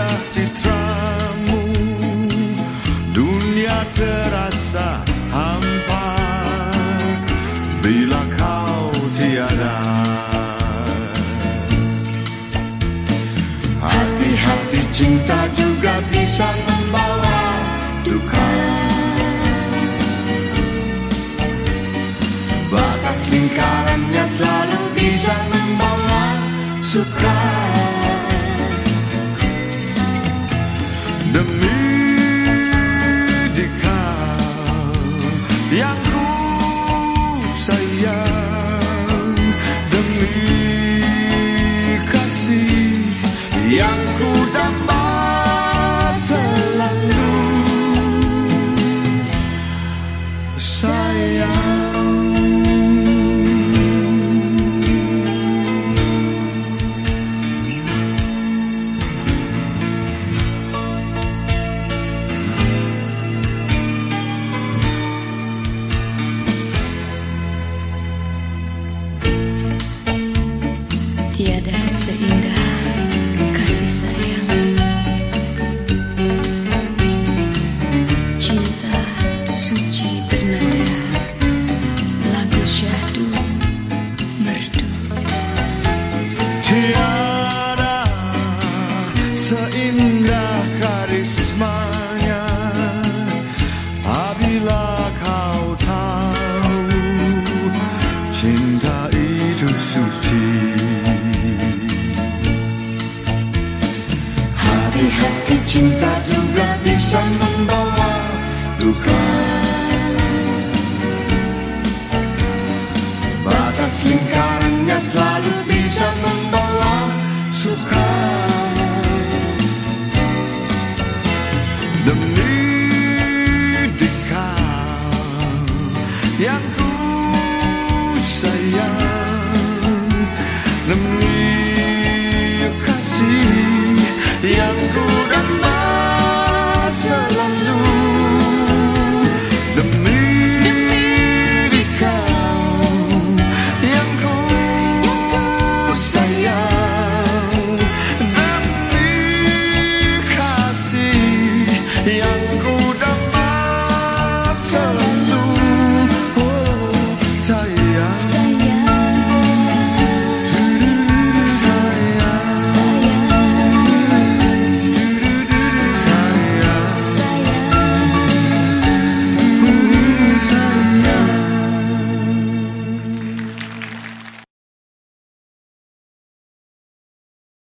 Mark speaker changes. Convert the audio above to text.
Speaker 1: indah citramu. Dunia terasa hampa. Bila kau tiada. Hati-hati cinta juga bisa membawa duka. Batas lingkarannya selalu bisa membawa suka. Sayang. Demi kasih yang ku damba selalu. Sayang
Speaker 2: Tiada seindah kasih sayang. Cinta suci bernada Lagu syahdu merdu.
Speaker 1: Tiada seindah bisa membawa duka. Batas lingkarannya selalu bisa membawa suka